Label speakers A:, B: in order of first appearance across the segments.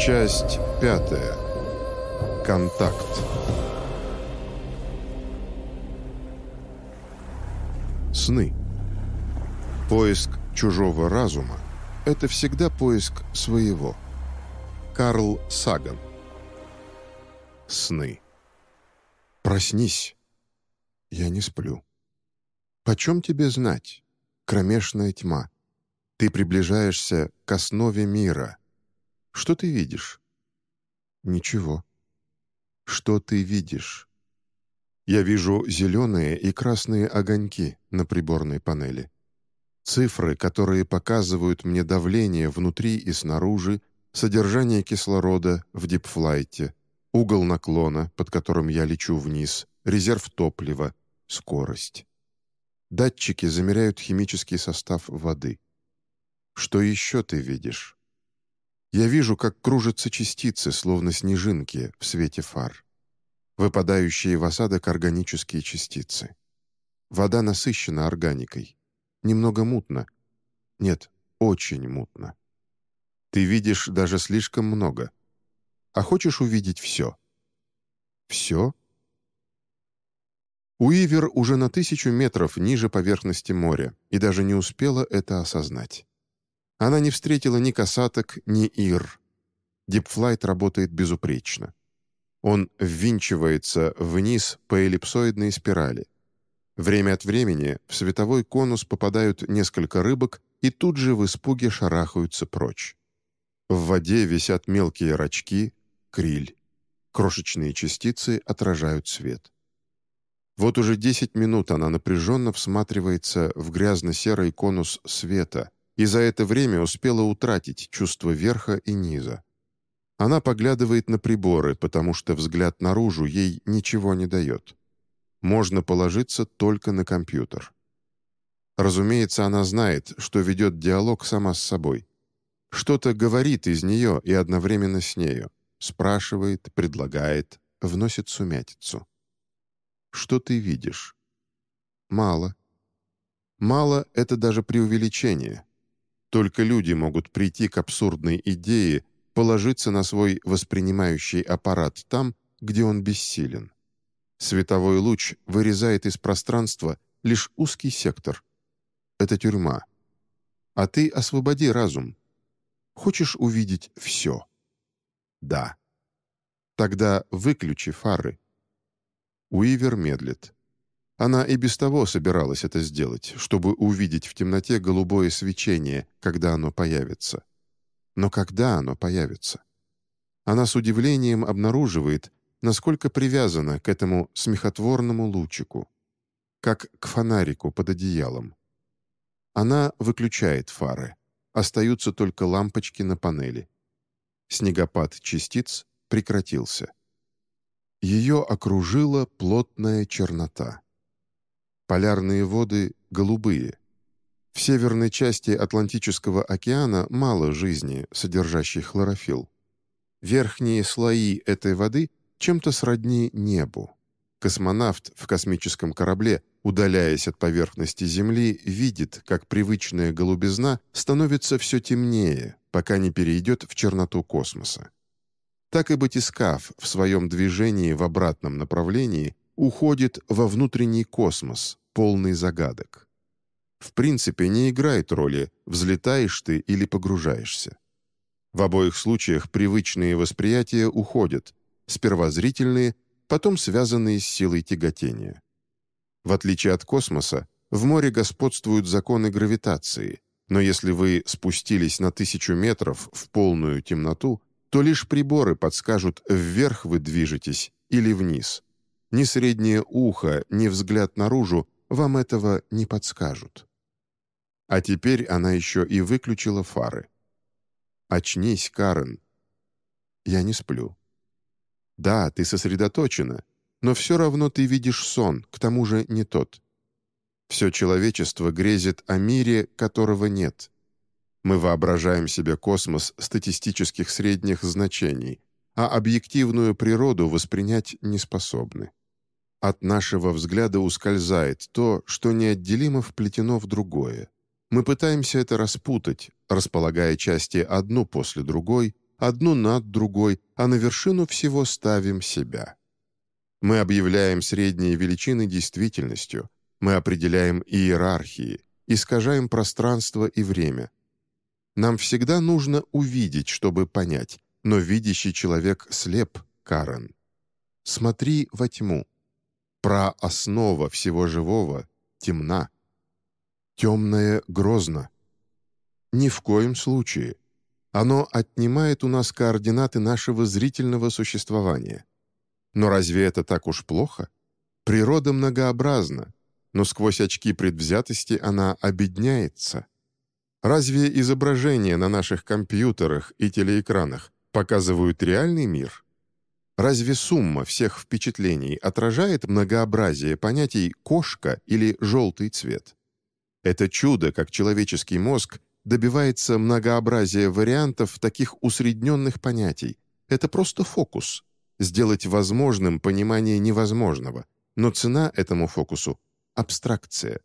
A: Часть пятая. Контакт. Сны. Поиск чужого разума – это всегда поиск своего. Карл Саган. Сны. Проснись. Я не сплю. Почем тебе знать? Кромешная тьма. Ты приближаешься к основе мира. Что ты видишь? Ничего. Что ты видишь? Я вижу зеленые и красные огоньки на приборной панели. Цифры, которые показывают мне давление внутри и снаружи, содержание кислорода в дипфлайте, угол наклона, под которым я лечу вниз, резерв топлива, скорость. Датчики замеряют химический состав воды. Что еще ты видишь? Я вижу, как кружатся частицы, словно снежинки в свете фар. Выпадающие в осадок органические частицы. Вода насыщена органикой. Немного мутно. Нет, очень мутно. Ты видишь даже слишком много. А хочешь увидеть все? Все? Уивер уже на тысячу метров ниже поверхности моря и даже не успела это осознать. Она не встретила ни касаток, ни ир. Дипфлайт работает безупречно. Он ввинчивается вниз по эллипсоидной спирали. Время от времени в световой конус попадают несколько рыбок и тут же в испуге шарахаются прочь. В воде висят мелкие рачки, криль. Крошечные частицы отражают свет. Вот уже 10 минут она напряженно всматривается в грязно-серый конус света и за это время успела утратить чувство верха и низа. Она поглядывает на приборы, потому что взгляд наружу ей ничего не дает. Можно положиться только на компьютер. Разумеется, она знает, что ведет диалог сама с собой. Что-то говорит из нее и одновременно с нею. Спрашивает, предлагает, вносит сумятицу. Что ты видишь? Мало. Мало — это даже преувеличение. Только люди могут прийти к абсурдной идее положиться на свой воспринимающий аппарат там, где он бессилен. Световой луч вырезает из пространства лишь узкий сектор. Это тюрьма. А ты освободи разум. Хочешь увидеть все? Да. Тогда выключи фары. Уивер медлит. Она и без того собиралась это сделать, чтобы увидеть в темноте голубое свечение, когда оно появится. Но когда оно появится? Она с удивлением обнаруживает, насколько привязана к этому смехотворному лучику, как к фонарику под одеялом. Она выключает фары. Остаются только лампочки на панели. Снегопад частиц прекратился. Ее окружила плотная чернота. Полярные воды голубые. В северной части Атлантического океана мало жизни, содержащей хлорофилл. Верхние слои этой воды чем-то сродни небу. Космонавт в космическом корабле, удаляясь от поверхности Земли, видит, как привычная голубизна становится все темнее, пока не перейдет в черноту космоса так и батискаф в своем движении в обратном направлении уходит во внутренний космос, полный загадок. В принципе, не играет роли, взлетаешь ты или погружаешься. В обоих случаях привычные восприятия уходят, сперва зрительные, потом связанные с силой тяготения. В отличие от космоса, в море господствуют законы гравитации, но если вы спустились на тысячу метров в полную темноту, то лишь приборы подскажут, вверх вы движетесь или вниз. Ни среднее ухо, ни взгляд наружу вам этого не подскажут. А теперь она еще и выключила фары. «Очнись, Карен». «Я не сплю». «Да, ты сосредоточена, но все равно ты видишь сон, к тому же не тот. Все человечество грезит о мире, которого нет. Мы воображаем себе космос статистических средних значений, а объективную природу воспринять не способны. От нашего взгляда ускользает то, что неотделимо вплетено в другое. Мы пытаемся это распутать, располагая части одну после другой, одну над другой, а на вершину всего ставим себя. Мы объявляем средние величины действительностью, мы определяем иерархии, искажаем пространство и время. Нам всегда нужно увидеть, чтобы понять, но видящий человек слеп, Карен. Смотри во тьму. Прооснова всего живого темна. Темное грозно. Ни в коем случае. Оно отнимает у нас координаты нашего зрительного существования. Но разве это так уж плохо? Природа многообразна, но сквозь очки предвзятости она обедняется. Разве изображения на наших компьютерах и телеэкранах показывают реальный мир? Разве сумма всех впечатлений отражает многообразие понятий «кошка» или «желтый цвет»? Это чудо, как человеческий мозг добивается многообразия вариантов таких усредненных понятий. Это просто фокус. Сделать возможным понимание невозможного. Но цена этому фокусу — абстракция.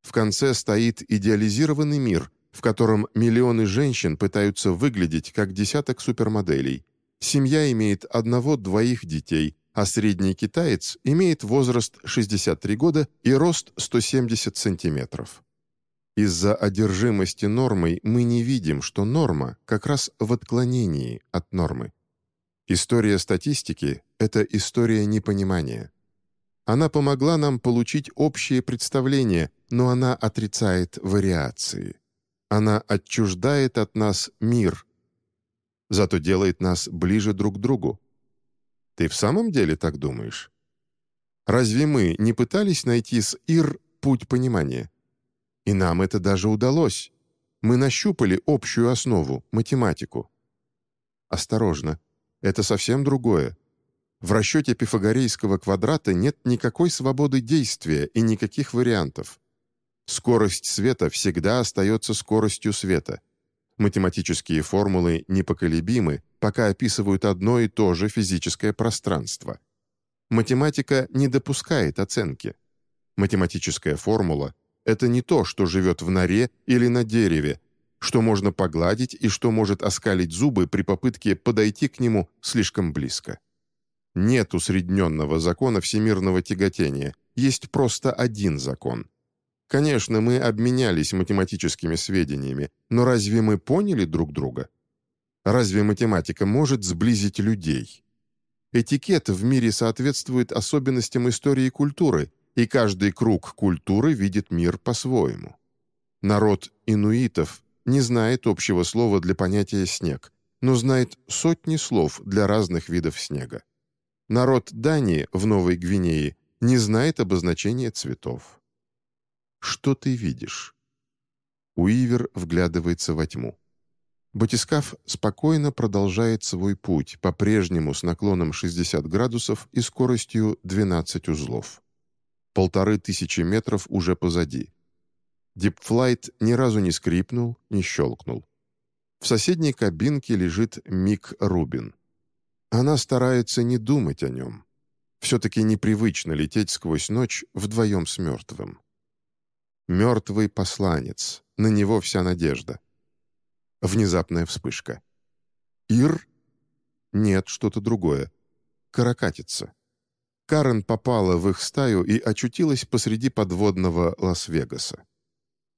A: В конце стоит идеализированный мир, в котором миллионы женщин пытаются выглядеть как десяток супермоделей — Семья имеет одного-двоих детей, а средний китаец имеет возраст 63 года и рост 170 сантиметров. Из-за одержимости нормой мы не видим, что норма как раз в отклонении от нормы. История статистики — это история непонимания. Она помогла нам получить общее представление, но она отрицает вариации. Она отчуждает от нас мир, зато делает нас ближе друг к другу. Ты в самом деле так думаешь? Разве мы не пытались найти с Ир путь понимания? И нам это даже удалось. Мы нащупали общую основу, математику. Осторожно, это совсем другое. В расчете пифагорейского квадрата нет никакой свободы действия и никаких вариантов. Скорость света всегда остается скоростью света. Математические формулы непоколебимы, пока описывают одно и то же физическое пространство. Математика не допускает оценки. Математическая формула — это не то, что живет в норе или на дереве, что можно погладить и что может оскалить зубы при попытке подойти к нему слишком близко. Нет усредненного закона всемирного тяготения, есть просто один закон — Конечно, мы обменялись математическими сведениями, но разве мы поняли друг друга? Разве математика может сблизить людей? Этикет в мире соответствует особенностям истории и культуры, и каждый круг культуры видит мир по-своему. Народ инуитов не знает общего слова для понятия «снег», но знает сотни слов для разных видов снега. Народ Дании в Новой Гвинее не знает обозначения цветов. Что ты видишь?» Уивер вглядывается во тьму. Батискаф спокойно продолжает свой путь, по-прежнему с наклоном 60 градусов и скоростью 12 узлов. Полторы тысячи метров уже позади. Дипфлайт ни разу не скрипнул, не щелкнул. В соседней кабинке лежит Мик Рубин. Она старается не думать о нем. Все-таки непривычно лететь сквозь ночь вдвоем с мертвым. Мертвый посланец. На него вся надежда. Внезапная вспышка. Ир? Нет, что-то другое. Каракатица. Карен попала в их стаю и очутилась посреди подводного Лас-Вегаса.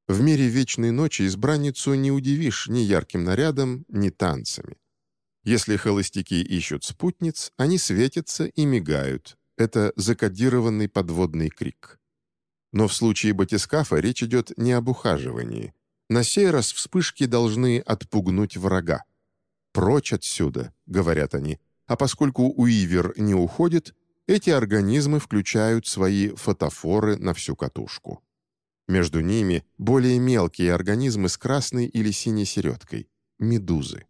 A: В мире вечной ночи избранницу не удивишь ни ярким нарядом, ни танцами. Если холостяки ищут спутниц, они светятся и мигают. Это закодированный подводный крик. Но в случае батискафа речь идет не об ухаживании. На сей раз вспышки должны отпугнуть врага. «Прочь отсюда», — говорят они, а поскольку Уивер не уходит, эти организмы включают свои фотофоры на всю катушку. Между ними более мелкие организмы с красной или синей середкой — медузы.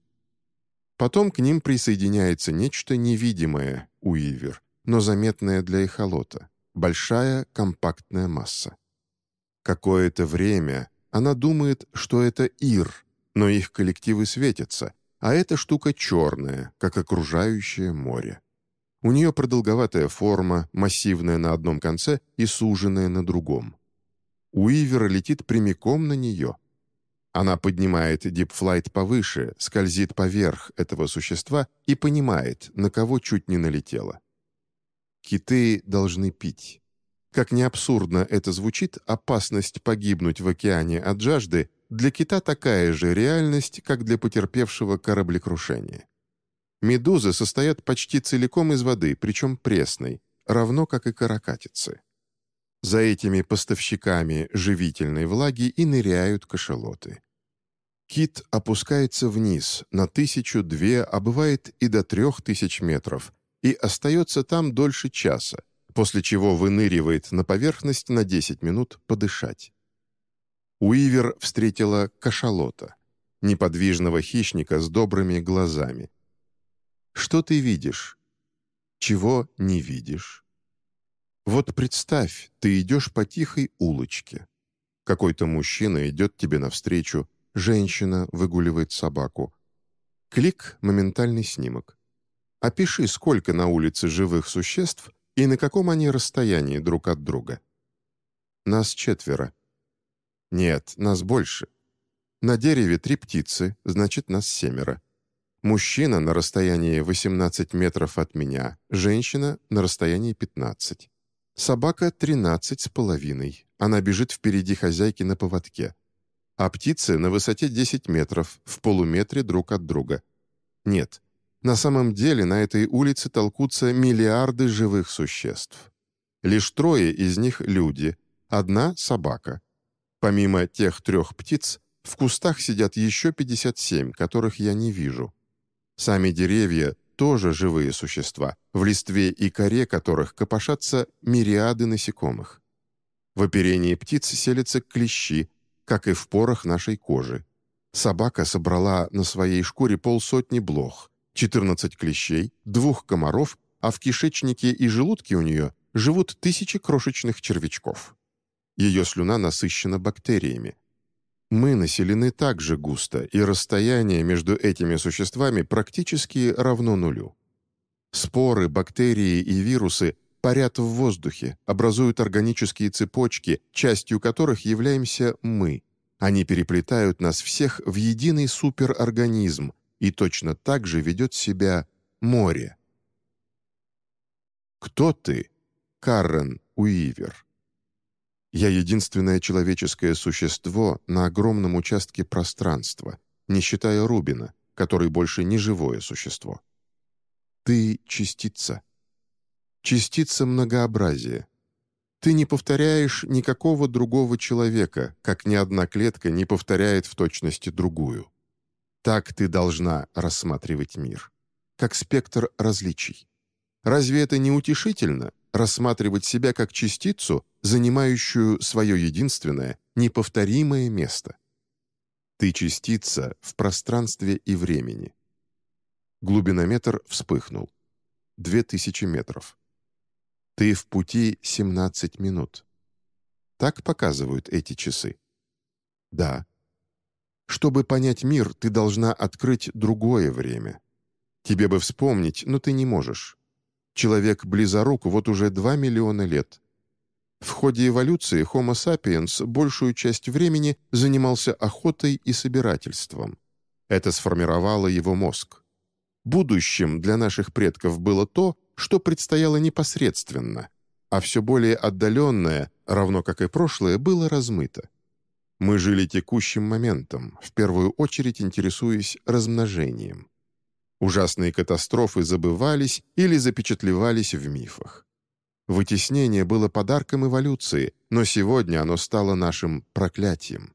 A: Потом к ним присоединяется нечто невидимое, Уивер, но заметное для эхолота большая компактная масса. Какое-то время она думает, что это Ир, но их коллективы светятся, а эта штука черная, как окружающее море. У нее продолговатая форма, массивная на одном конце и суженная на другом. Уивер летит прямиком на нее. Она поднимает дипфлайт повыше, скользит поверх этого существа и понимает, на кого чуть не налетела. Киты должны пить. Как ни абсурдно это звучит, опасность погибнуть в океане от жажды для кита такая же реальность, как для потерпевшего кораблекрушения. Медузы состоят почти целиком из воды, причем пресной, равно как и каракатицы. За этими поставщиками живительной влаги и ныряют кашалоты. Кит опускается вниз на тысячу-две, а бывает и до трех тысяч метров, и остается там дольше часа, после чего выныривает на поверхность на 10 минут подышать. Уивер встретила кашалота, неподвижного хищника с добрыми глазами. «Что ты видишь? Чего не видишь?» Вот представь, ты идешь по тихой улочке. Какой-то мужчина идет тебе навстречу, женщина выгуливает собаку. Клик — моментальный снимок. Опиши, сколько на улице живых существ и на каком они расстоянии друг от друга. Нас четверо. Нет, нас больше. На дереве три птицы, значит, нас семеро. Мужчина на расстоянии 18 метров от меня, женщина на расстоянии 15. Собака — тринадцать с половиной. Она бежит впереди хозяйки на поводке. А птицы на высоте 10 метров, в полуметре друг от друга. Нет, на самом деле на этой улице толкутся миллиарды живых существ. Лишь трое из них — люди, одна — собака. Помимо тех трех птиц, в кустах сидят еще 57, которых я не вижу. Сами деревья тоже живые существа, в листве и коре которых копошатся мириады насекомых. В оперении птиц селятся клещи, как и в порах нашей кожи. Собака собрала на своей шкуре полсотни блох, 14 клещей, двух комаров, а в кишечнике и желудке у нее живут тысячи крошечных червячков. Ее слюна насыщена бактериями, мы населены так же густо, и расстояние между этими существами практически равно нулю. Споры, бактерии и вирусы парят в воздухе, образуют органические цепочки, частью которых являемся мы. Они переплетают нас всех в единый суперорганизм, и точно так же ведет себя море. Кто ты, Каррен Уивер? Я единственное человеческое существо на огромном участке пространства, не считая Рубина, который больше не живое существо. Ты — частица. Частица многообразия. Ты не повторяешь никакого другого человека, как ни одна клетка не повторяет в точности другую. Так ты должна рассматривать мир, как спектр различий. Разве это не утешительно рассматривать себя как частицу, занимающую свое единственное, неповторимое место. Ты частица в пространстве и времени. Глубинометр вспыхнул. Две тысячи метров. Ты в пути 17 минут. Так показывают эти часы? Да. Чтобы понять мир, ты должна открыть другое время. Тебе бы вспомнить, но ты не можешь. Человек близорук вот уже 2 миллиона лет. В ходе эволюции Homo sapiens большую часть времени занимался охотой и собирательством. Это сформировало его мозг. Будущим для наших предков было то, что предстояло непосредственно, а все более отдаленное, равно как и прошлое, было размыто. Мы жили текущим моментом, в первую очередь интересуясь размножением. Ужасные катастрофы забывались или запечатлевались в мифах. Вытеснение было подарком эволюции, но сегодня оно стало нашим проклятием.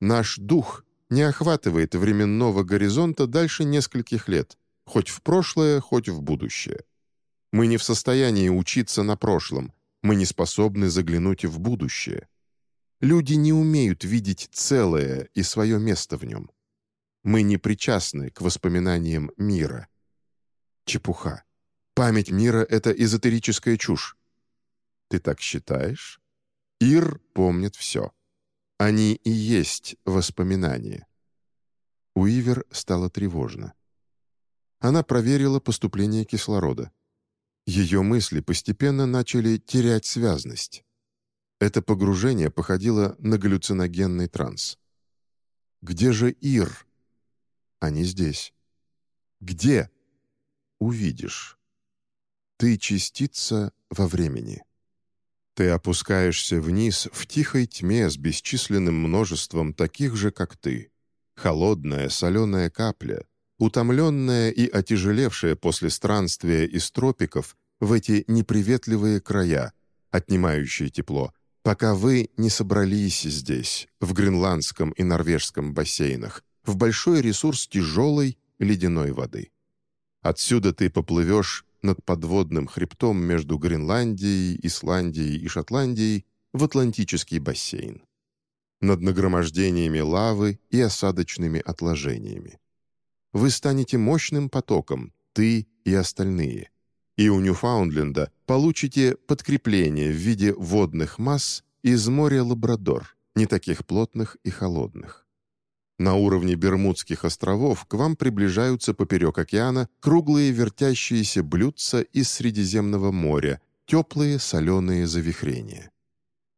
A: Наш дух не охватывает временного горизонта дальше нескольких лет, хоть в прошлое, хоть в будущее. Мы не в состоянии учиться на прошлом, мы не способны заглянуть в будущее. Люди не умеют видеть целое и свое место в нем. Мы не причастны к воспоминаниям мира. Чепуха. Память мира — это эзотерическая чушь. Ты так считаешь? Ир помнит все. Они и есть воспоминания. Уивер стало тревожно. Она проверила поступление кислорода. Ее мысли постепенно начали терять связность. Это погружение походило на галлюциногенный транс. Где же Ир? Они здесь. Где? Увидишь. Ты частица во времени. Ты опускаешься вниз в тихой тьме с бесчисленным множеством таких же, как ты. Холодная соленая капля, утомленная и отяжелевшая после странствия из тропиков в эти неприветливые края, отнимающие тепло, пока вы не собрались здесь, в гренландском и норвежском бассейнах, в большой ресурс тяжелой ледяной воды. Отсюда ты поплывешь над подводным хребтом между Гренландией, Исландией и Шотландией в Атлантический бассейн. Над нагромождениями лавы и осадочными отложениями. Вы станете мощным потоком, ты и остальные. И у Ньюфаундленда получите подкрепление в виде водных масс из моря Лабрадор, не таких плотных и холодных. На уровне Бермудских островов к вам приближаются поперек океана круглые вертящиеся блюдца из Средиземного моря, теплые соленые завихрения.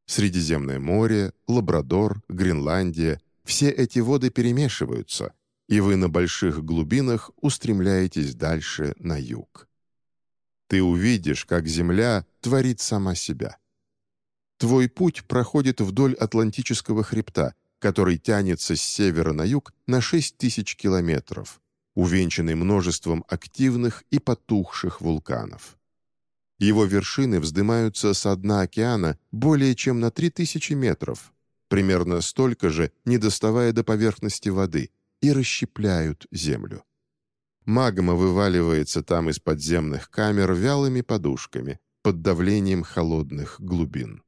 A: Средиземное море, Лабрадор, Гренландия – все эти воды перемешиваются, и вы на больших глубинах устремляетесь дальше на юг. Ты увидишь, как Земля творит сама себя. Твой путь проходит вдоль Атлантического хребта – который тянется с севера на юг на 6 тысяч километров, увенчанный множеством активных и потухших вулканов. Его вершины вздымаются со дна океана более чем на 3000 метров, примерно столько же, не доставая до поверхности воды, и расщепляют землю. Магма вываливается там из подземных камер вялыми подушками под давлением холодных глубин.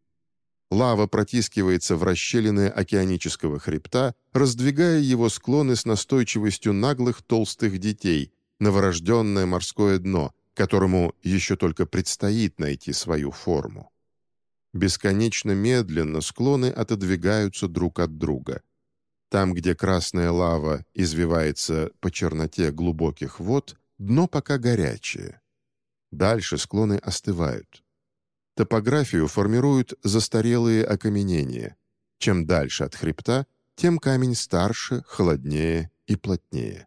A: Лава протискивается в расщелины океанического хребта, раздвигая его склоны с настойчивостью наглых толстых детей, новорожденное морское дно, которому еще только предстоит найти свою форму. Бесконечно медленно склоны отодвигаются друг от друга. Там, где красная лава извивается по черноте глубоких вод, дно пока горячее. Дальше склоны остывают. Топографию формируют застарелые окаменения. Чем дальше от хребта, тем камень старше, холоднее и плотнее.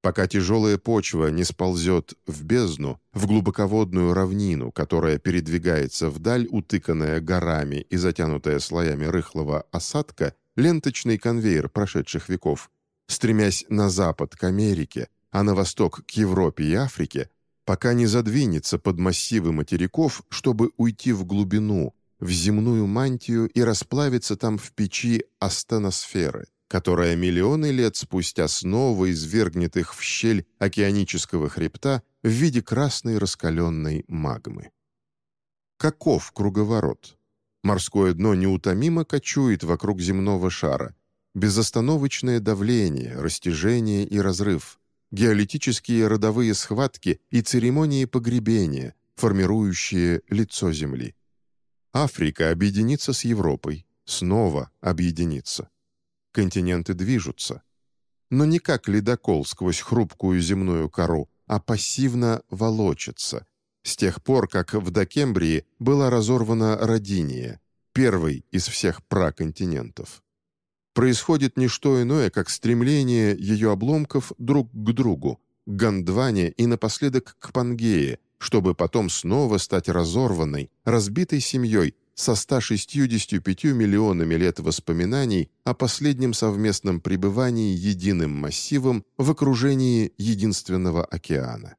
A: Пока тяжелая почва не сползет в бездну, в глубоководную равнину, которая передвигается вдаль, утыканная горами и затянутая слоями рыхлого осадка, ленточный конвейер прошедших веков, стремясь на запад к Америке, а на восток к Европе и Африке, пока не задвинется под массивы материков, чтобы уйти в глубину, в земную мантию и расплавиться там в печи астеносферы, которая миллионы лет спустя снова извергнет их в щель океанического хребта в виде красной раскаленной магмы. Каков круговорот? Морское дно неутомимо кочует вокруг земного шара. Безостановочное давление, растяжение и разрыв – геолитические родовые схватки и церемонии погребения, формирующие лицо Земли. Африка объединится с Европой, снова объединится. Континенты движутся. Но не как ледокол сквозь хрупкую земную кору, а пассивно волочится, с тех пор, как в Докембрии была разорвана Родиния, первый из всех праконтинентов происходит не что иное, как стремление ее обломков друг к другу, к Гондване и напоследок к Пангее, чтобы потом снова стать разорванной, разбитой семьей со 165 миллионами лет воспоминаний о последнем совместном пребывании единым массивом в окружении единственного океана.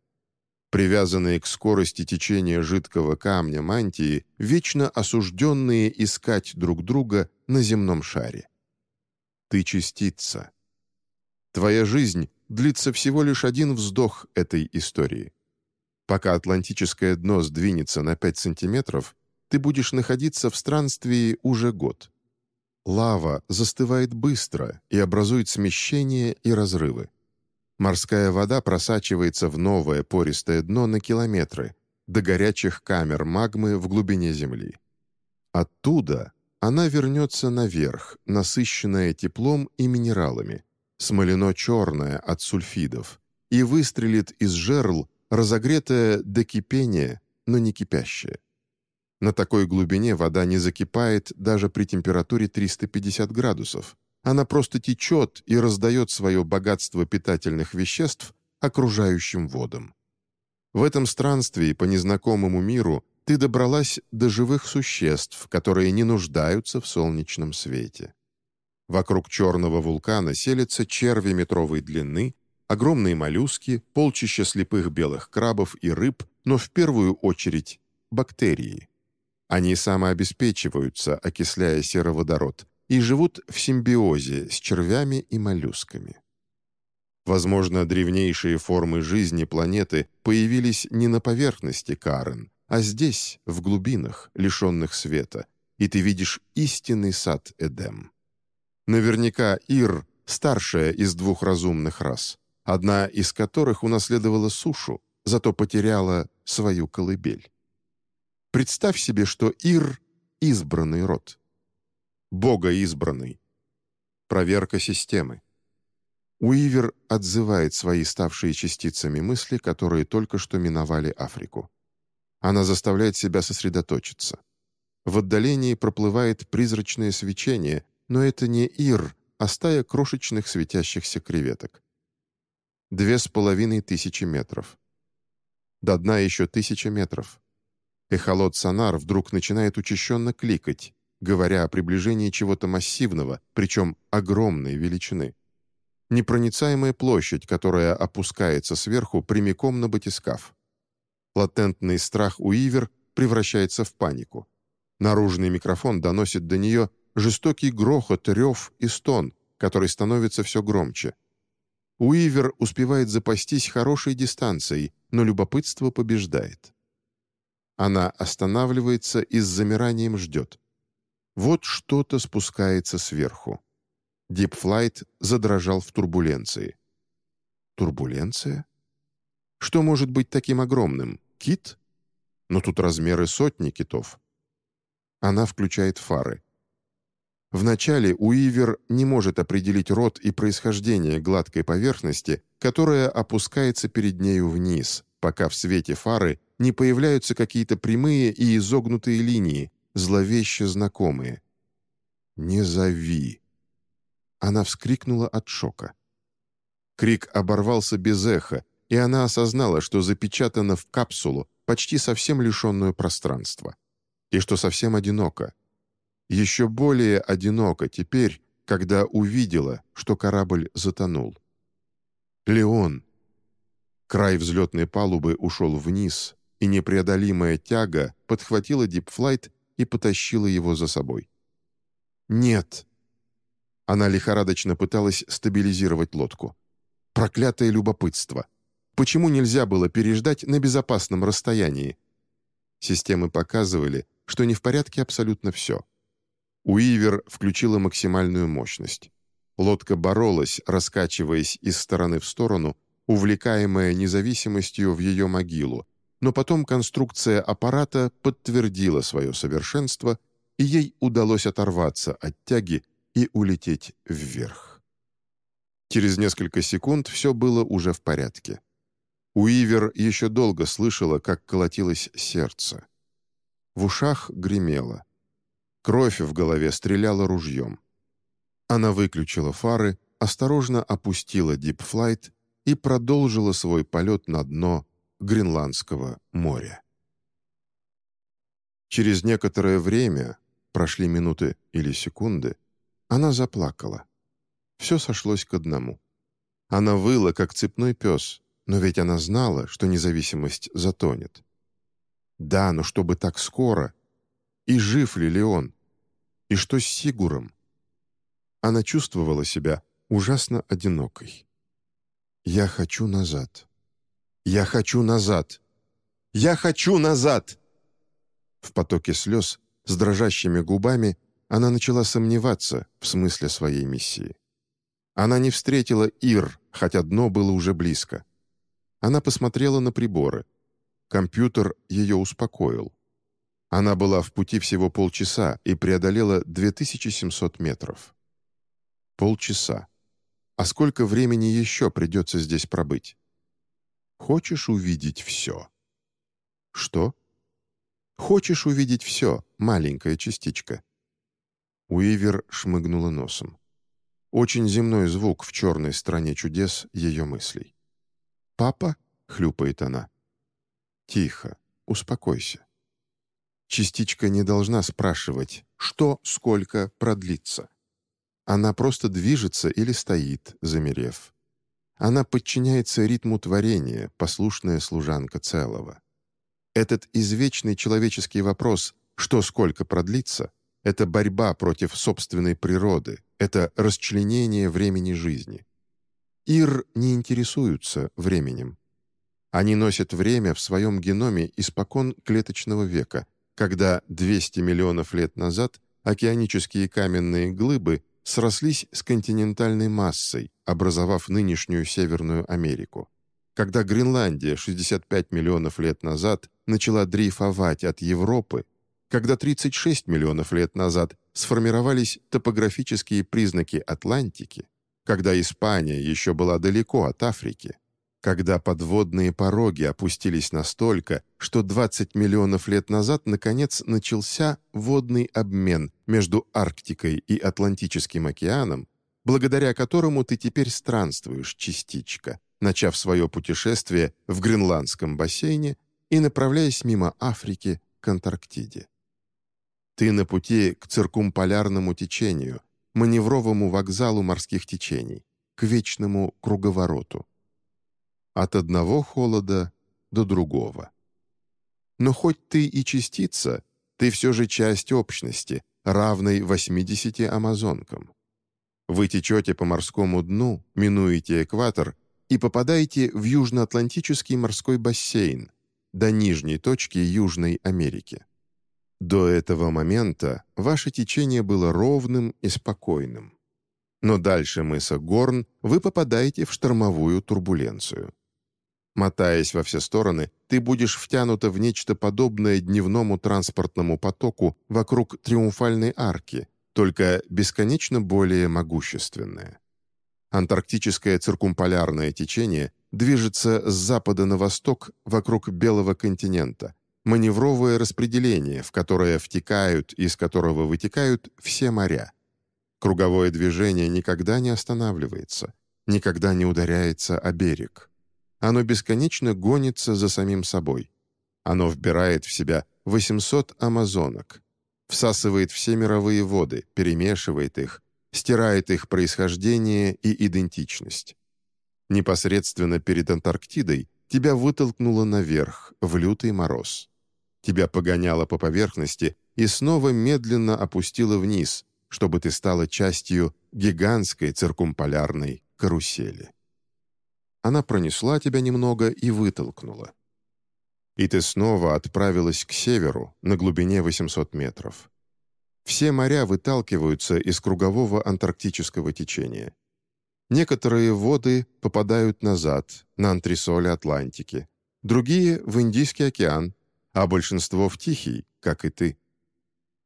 A: Привязанные к скорости течения жидкого камня мантии, вечно осужденные искать друг друга на земном шаре. Ты частица. Твоя жизнь длится всего лишь один вздох этой истории. Пока атлантическое дно сдвинется на 5 сантиметров, ты будешь находиться в странствии уже год. Лава застывает быстро и образует смещение и разрывы. Морская вода просачивается в новое пористое дно на километры, до горячих камер магмы в глубине Земли. Оттуда она вернется наверх, насыщенная теплом и минералами, смолено-черная от сульфидов, и выстрелит из жерл, разогретая до кипения, но не кипящая. На такой глубине вода не закипает даже при температуре 350 градусов, она просто течет и раздает свое богатство питательных веществ окружающим водам. В этом странстве по незнакомому миру ты добралась до живых существ, которые не нуждаются в солнечном свете. Вокруг черного вулкана селятся черви метровой длины, огромные моллюски, полчища слепых белых крабов и рыб, но в первую очередь бактерии. Они самообеспечиваются, окисляя сероводород, и живут в симбиозе с червями и моллюсками. Возможно, древнейшие формы жизни планеты появились не на поверхности Карен, а здесь, в глубинах, лишенных света, и ты видишь истинный сад Эдем. Наверняка Ир — старшая из двух разумных рас, одна из которых унаследовала сушу, зато потеряла свою колыбель. Представь себе, что Ир — избранный род. Бога избранный. Проверка системы. Уивер отзывает свои ставшие частицами мысли, которые только что миновали Африку. Она заставляет себя сосредоточиться. В отдалении проплывает призрачное свечение, но это не Ир, а стая крошечных светящихся креветок. Две с половиной тысячи метров. До дна еще тысяча метров. Эхолот-сонар вдруг начинает учащенно кликать, говоря о приближении чего-то массивного, причем огромной величины. Непроницаемая площадь, которая опускается сверху прямиком на батискаф. Латентный страх у Ивер превращается в панику. Наружный микрофон доносит до нее жестокий грохот, рев и стон, который становится все громче. Уивер успевает запастись хорошей дистанцией, но любопытство побеждает. Она останавливается и с замиранием ждет. Вот что-то спускается сверху. Дипфлайт задрожал в турбуленции. Турбуленция? Что может быть таким огромным? Кит? Но тут размеры сотни китов. Она включает фары. Вначале Уивер не может определить род и происхождение гладкой поверхности, которая опускается перед нею вниз, пока в свете фары не появляются какие-то прямые и изогнутые линии, зловеще знакомые. «Не зови!» Она вскрикнула от шока. Крик оборвался без эха, и она осознала, что запечатана в капсулу, почти совсем лишенную пространства, и что совсем одиноко. Еще более одиноко теперь, когда увидела, что корабль затонул. «Леон!» Край взлетной палубы ушел вниз, и непреодолимая тяга подхватила дипфлайт и потащила его за собой. «Нет!» Она лихорадочно пыталась стабилизировать лодку. Проклятое любопытство. Почему нельзя было переждать на безопасном расстоянии? Системы показывали, что не в порядке абсолютно все. Уивер включила максимальную мощность. Лодка боролась, раскачиваясь из стороны в сторону, увлекаемая независимостью в ее могилу, но потом конструкция аппарата подтвердила свое совершенство, и ей удалось оторваться от тяги и улететь вверх. Через несколько секунд все было уже в порядке. Уивер еще долго слышала, как колотилось сердце. В ушах гремело. Кровь в голове стреляла ружьем. Она выключила фары, осторожно опустила дипфлайт и продолжила свой полет на дно Гренландского моря. Через некоторое время, прошли минуты или секунды, она заплакала. Все сошлось к одному. Она выла, как цепной пес, но ведь она знала, что независимость затонет. Да, но чтобы так скоро? И жив ли Леон? И что с Сигуром? Она чувствовала себя ужасно одинокой. «Я хочу назад», «Я хочу назад! Я хочу назад!» В потоке слез, с дрожащими губами, она начала сомневаться в смысле своей миссии. Она не встретила Ир, хотя дно было уже близко. Она посмотрела на приборы. Компьютер ее успокоил. Она была в пути всего полчаса и преодолела 2700 метров. Полчаса. А сколько времени еще придется здесь пробыть? Хочешь увидеть все?» «Что?» «Хочешь увидеть все, маленькая частичка?» Уивер шмыгнула носом. Очень земной звук в черной стране чудес ее мыслей. «Папа?» — хлюпает она. «Тихо, успокойся. Частичка не должна спрашивать, что, сколько продлится. Она просто движется или стоит, замерев. Она подчиняется ритму творения, послушная служанка целого. Этот извечный человеческий вопрос «что сколько продлится» — это борьба против собственной природы, это расчленение времени жизни. Ир не интересуются временем. Они носят время в своем геноме испокон клеточного века, когда 200 миллионов лет назад океанические каменные глыбы срослись с континентальной массой, образовав нынешнюю Северную Америку. Когда Гренландия 65 миллионов лет назад начала дрейфовать от Европы, когда 36 миллионов лет назад сформировались топографические признаки Атлантики, когда Испания еще была далеко от Африки, когда подводные пороги опустились настолько, что 20 миллионов лет назад наконец начался водный обмен между Арктикой и Атлантическим океаном, благодаря которому ты теперь странствуешь, частичка, начав свое путешествие в Гренландском бассейне и направляясь мимо Африки к Антарктиде. Ты на пути к циркумполярному течению, маневровому вокзалу морских течений, к вечному круговороту. От одного холода до другого. Но хоть ты и частица, ты все же часть общности, равной 80 амазонкам. Вы течете по морскому дну, минуете экватор и попадаете в Южноатлантический морской бассейн, до нижней точки Южной Америки. До этого момента ваше течение было ровным и спокойным. Но дальше мыса Горн вы попадаете в штормовую турбуленцию. Мотаясь во все стороны, ты будешь втянута в нечто подобное дневному транспортному потоку вокруг Триумфальной арки, только бесконечно более могущественное. Антарктическое циркумполярное течение движется с запада на восток вокруг Белого континента, маневровое распределение, в которое втекают и из которого вытекают все моря. Круговое движение никогда не останавливается, никогда не ударяется о берег. Оно бесконечно гонится за самим собой. Оно вбирает в себя 800 амазонок, всасывает все мировые воды, перемешивает их, стирает их происхождение и идентичность. Непосредственно перед Антарктидой тебя вытолкнуло наверх, в лютый мороз. Тебя погоняло по поверхности и снова медленно опустило вниз, чтобы ты стала частью гигантской циркумполярной карусели. Она пронесла тебя немного и вытолкнула. И ты снова отправилась к северу на глубине 800 метров. Все моря выталкиваются из кругового антарктического течения. Некоторые воды попадают назад, на антресоли Атлантики, другие — в Индийский океан, а большинство в Тихий, как и ты.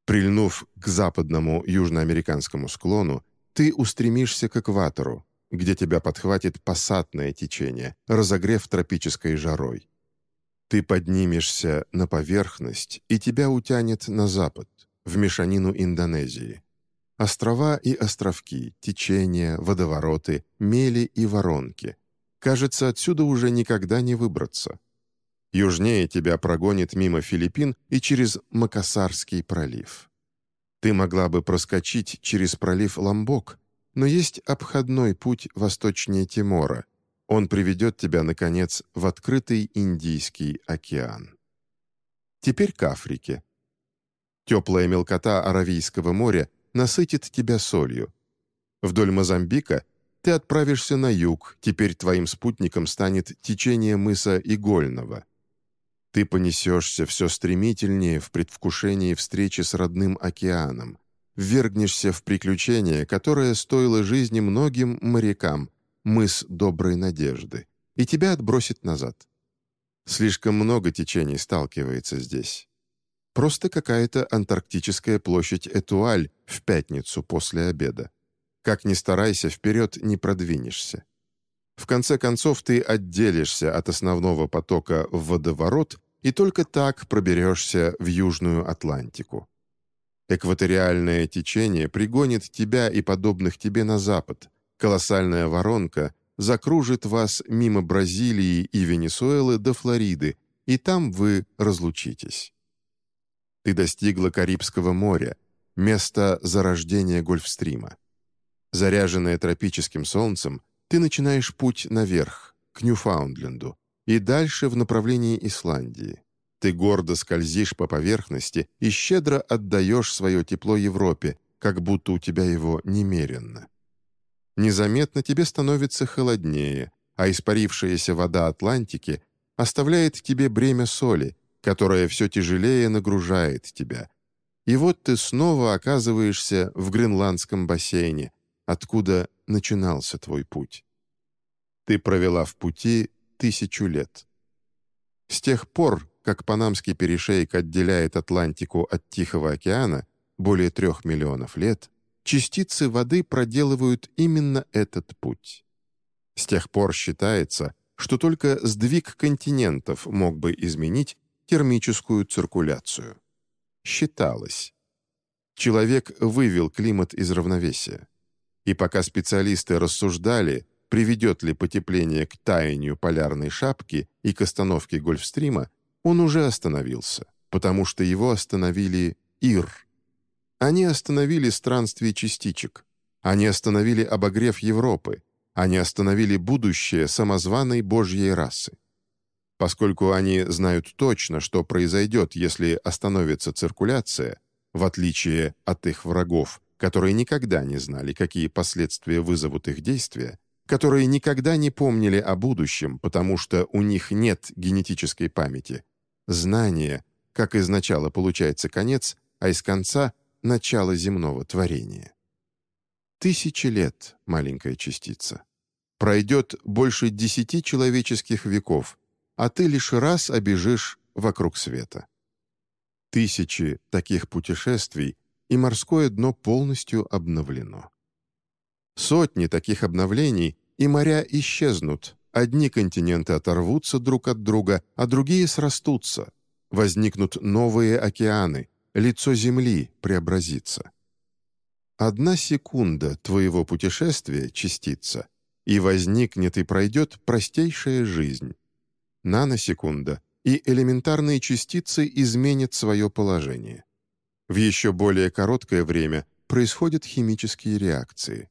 A: Прильнув к западному южноамериканскому склону, ты устремишься к экватору, где тебя подхватит пассатное течение, разогрев тропической жарой. Ты поднимешься на поверхность, и тебя утянет на запад, в мешанину Индонезии. Острова и островки, течения, водовороты, мели и воронки. Кажется, отсюда уже никогда не выбраться. Южнее тебя прогонит мимо Филиппин и через Макасарский пролив. Ты могла бы проскочить через пролив Ламбок, но есть обходной путь восточнее Тимора. Он приведет тебя, наконец, в открытый Индийский океан. Теперь к Африке. Теплая мелкота Аравийского моря насытит тебя солью. Вдоль Мозамбика ты отправишься на юг, теперь твоим спутником станет течение мыса Игольного. Ты понесешься все стремительнее в предвкушении встречи с родным океаном, ввергнешься в приключение, которое стоило жизни многим морякам, мыс доброй надежды, и тебя отбросит назад. Слишком много течений сталкивается здесь. Просто какая-то антарктическая площадь Этуаль в пятницу после обеда. Как ни старайся, вперед не продвинешься. В конце концов, ты отделишься от основного потока в водоворот и только так проберешься в Южную Атлантику. Экваториальное течение пригонит тебя и подобных тебе на запад. Колоссальная воронка закружит вас мимо Бразилии и Венесуэлы до Флориды, и там вы разлучитесь. Ты достигла Карибского моря, места зарождения Гольфстрима. Заряженная тропическим солнцем, ты начинаешь путь наверх, к Ньюфаундленду, и дальше в направлении Исландии. Ты гордо скользишь по поверхности и щедро отдаешь свое тепло Европе, как будто у тебя его немеренно. Незаметно тебе становится холоднее, а испарившаяся вода Атлантики оставляет тебе бремя соли, которое все тяжелее нагружает тебя. И вот ты снова оказываешься в Гренландском бассейне, откуда начинался твой путь. Ты провела в пути тысячу лет. С тех пор, как Панамский перешейк отделяет Атлантику от Тихого океана, более трех миллионов лет, частицы воды проделывают именно этот путь. С тех пор считается, что только сдвиг континентов мог бы изменить термическую циркуляцию. Считалось. Человек вывел климат из равновесия. И пока специалисты рассуждали, приведет ли потепление к таянию полярной шапки и к остановке Гольфстрима, он уже остановился, потому что его остановили Ир. Они остановили странствие частичек. Они остановили обогрев Европы. Они остановили будущее самозваной Божьей расы. Поскольку они знают точно, что произойдет, если остановится циркуляция, в отличие от их врагов, которые никогда не знали, какие последствия вызовут их действия, которые никогда не помнили о будущем, потому что у них нет генетической памяти, Знание, как из начала получается конец, а из конца — начало земного творения. Тысячи лет, маленькая частица. Пройдет больше десяти человеческих веков, а ты лишь раз обежишь вокруг света. Тысячи таких путешествий, и морское дно полностью обновлено. Сотни таких обновлений, и моря исчезнут, Одни континенты оторвутся друг от друга, а другие срастутся. Возникнут новые океаны, лицо Земли преобразится. Одна секунда твоего путешествия, частица, и возникнет и пройдет простейшая жизнь. Наносекунда, и элементарные частицы изменят свое положение. В еще более короткое время происходят химические реакции.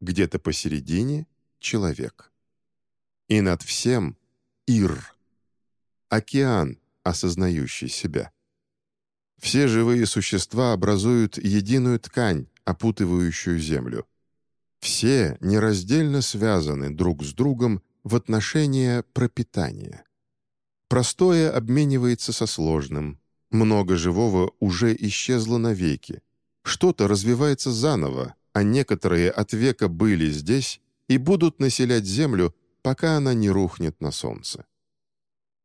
A: Где-то посередине — человек. И над всем — Ир. Океан, осознающий себя. Все живые существа образуют единую ткань, опутывающую Землю. Все нераздельно связаны друг с другом в отношении пропитания. Простое обменивается со сложным. Много живого уже исчезло навеки. Что-то развивается заново, а некоторые от века были здесь и будут населять Землю пока она не рухнет на солнце.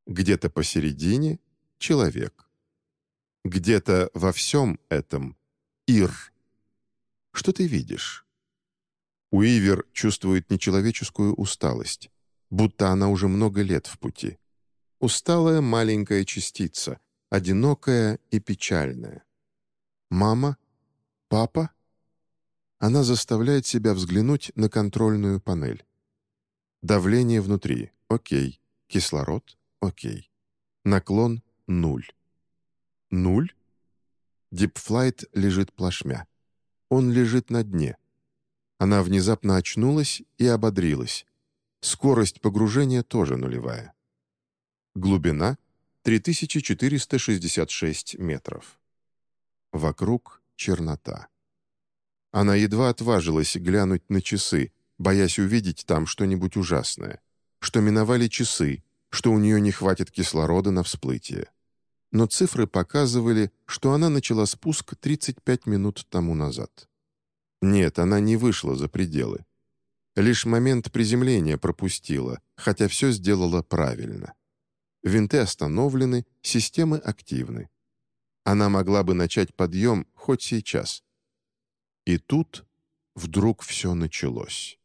A: Где-то посередине — человек. Где-то во всем этом — Ир. Что ты видишь? Уивер чувствует нечеловеческую усталость, будто она уже много лет в пути. Усталая маленькая частица, одинокая и печальная. Мама? Папа? Она заставляет себя взглянуть на контрольную панель. Давление внутри. Окей. Кислород. Окей. Наклон — нуль. Нуль? Дипфлайт лежит плашмя. Он лежит на дне. Она внезапно очнулась и ободрилась. Скорость погружения тоже нулевая. Глубина — 3466 метров. Вокруг чернота. Она едва отважилась глянуть на часы, боясь увидеть там что-нибудь ужасное, что миновали часы, что у нее не хватит кислорода на всплытие. Но цифры показывали, что она начала спуск 35 минут тому назад. Нет, она не вышла за пределы. Лишь момент приземления пропустила, хотя все сделала правильно. Винты остановлены, системы активны. Она могла бы начать подъем хоть сейчас. И тут вдруг все началось.